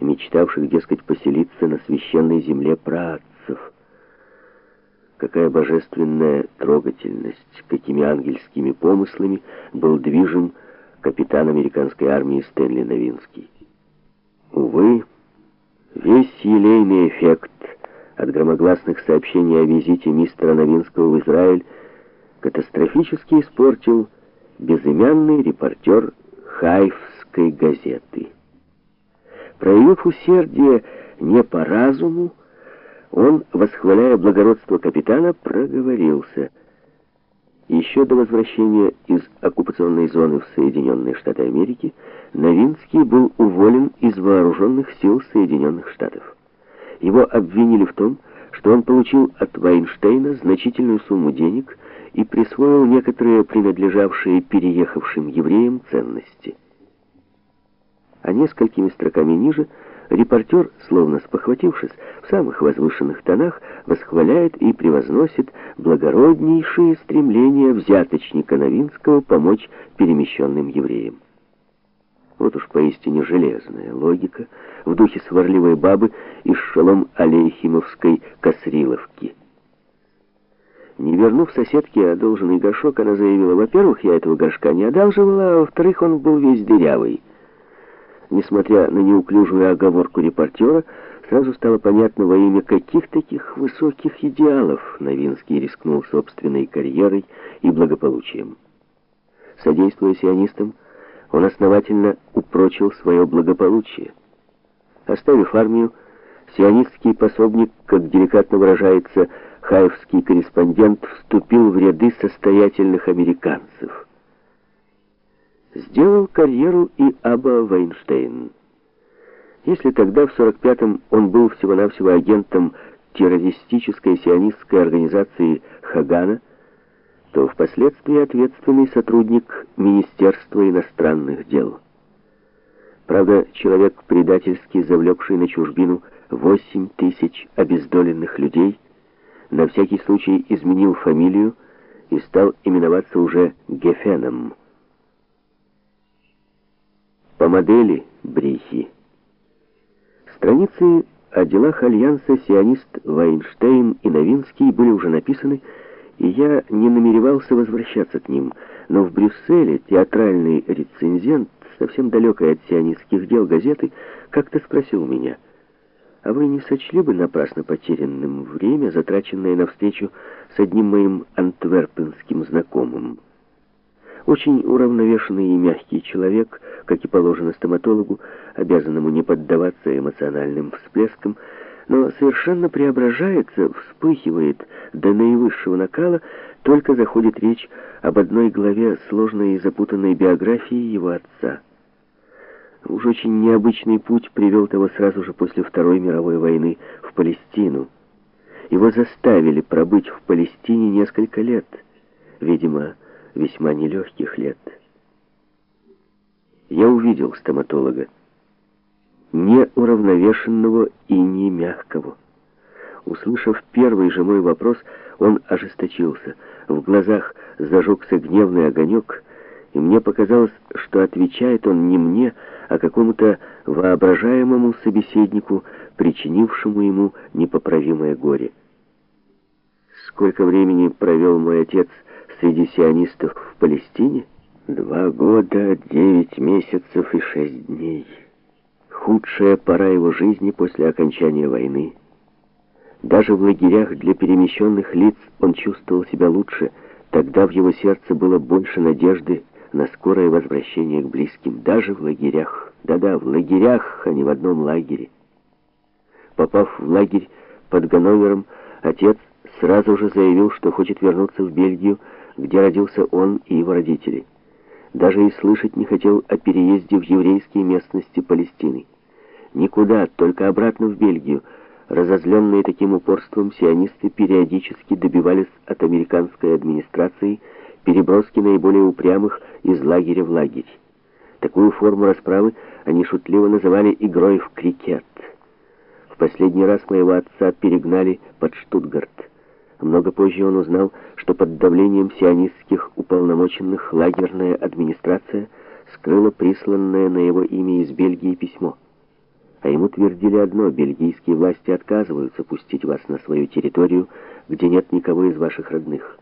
мечтавших, дескать, поселиться на священной земле праотцев. Какая божественная трогательность, какими ангельскими помыслами был движим капитан американской армии Стэнли Новинский. Увы, весь елейный эффект от громогласных сообщений о визите мистера Новинского в Израиль катастрофически испортил безымянный репортер Хайфской газеты. Проявив усердие не по разуму, он, восхваляя благородство капитана, проговорился. Еще до возвращения из оккупационной зоны в Соединенные Штаты Америки Новинский был уволен из вооруженных сил Соединенных Штатов. Его обвинили в том, что он получил от Вайнштейна значительную сумму денег и присвоил некоторые принадлежавшие переехавшим евреям ценности. А несколькими строками ниже репортер, словно спохватившись, в самых возвышенных тонах восхваляет и превозносит благороднейшие стремления взяточника Новинского помочь перемещенным евреям. Вот уж поистине железная логика в духе сварливой бабы из шалом Алейхимовской Косриловки. Не вернув соседке одолженный горшок, она заявила, во-первых, я этого горшка не одалживала, а во-вторых, он был весь дырявый. Несмотря на неуклюжую оговорку репортера, сразу стало понятно, во имя каких таких высоких идеалов Новинский рискнул собственной карьерой и благополучием. Содействуя сионистам, он основательно упрочил свое благополучие. Оставив армию, сионистский пособник, как деликатно выражается хаевский корреспондент, вступил в ряды состоятельных американцев. Сделал карьеру и Аба Вайнштейн. Если тогда, в 45-м, он был всего-навсего агентом террористической сионистской организации Хагана, то впоследствии ответственный сотрудник Министерства иностранных дел. Правда, человек, предательски завлекший на чужбину 8 тысяч обездоленных людей, на всякий случай изменил фамилию и стал именоваться уже Гефеном. По модели Брихи. Страницы о делах Альянса сионист Вайнштейн и Новинский были уже написаны, и я не намеревался возвращаться к ним, но в Брюсселе театральный рецензент, совсем далекой от сионистских дел газеты, как-то спросил меня, «А вы не сочли бы напрасно потерянным время, затраченное на встречу с одним моим антверпенским знакомым?» Очень уравновешенный и мягкий человек, как и положено стоматологу, обязанному не поддаваться эмоциональным всплескам, но совершенно преображается, вспыхивает до наивысшего накала, только заходит речь об одной главе сложной и запутанной биографии его отца. Уж очень необычный путь привел того сразу же после Второй мировой войны в Палестину. Его заставили пробыть в Палестине несколько лет, видимо, весьма нелегких лет. Я увидел стоматолога неуравновешенного и не мягкого. Услышав первый же мой вопрос, он ожесточился. В глазах зажегся гневный огонек, и мне показалось, что отвечает он не мне, а какому-то воображаемому собеседнику, причинившему ему непоправимое горе. Сколько времени провел мой отец среди сионистов в Палестине? Два года, девять месяцев и шесть дней худшая пора его жизни после окончания войны. Даже в лагерях для перемещенных лиц он чувствовал себя лучше, тогда в его сердце было больше надежды на скорое возвращение к близким, даже в лагерях. Да-да, в лагерях, а не в одном лагере. Попав в лагерь под Ганновером, отец сразу же заявил, что хочет вернуться в Бельгию, где родился он и его родители даже и слышать не хотел о переезде в еврейские местности Палестины. Никуда, только обратно в Бельгию. Разозленные таким упорством, сионисты периодически добивались от американской администрации переброски наиболее упрямых из лагеря в лагерь. Такую форму расправы они шутливо называли игрой в крикет. В последний раз моего отца перегнали под Штутгарт. Много позже он узнал, что под давлением сионистских уполномоченных лагерная администрация скрыла присланное на его имя из Бельгии письмо. А ему твердили одно, бельгийские власти отказываются пустить вас на свою территорию, где нет никого из ваших родных.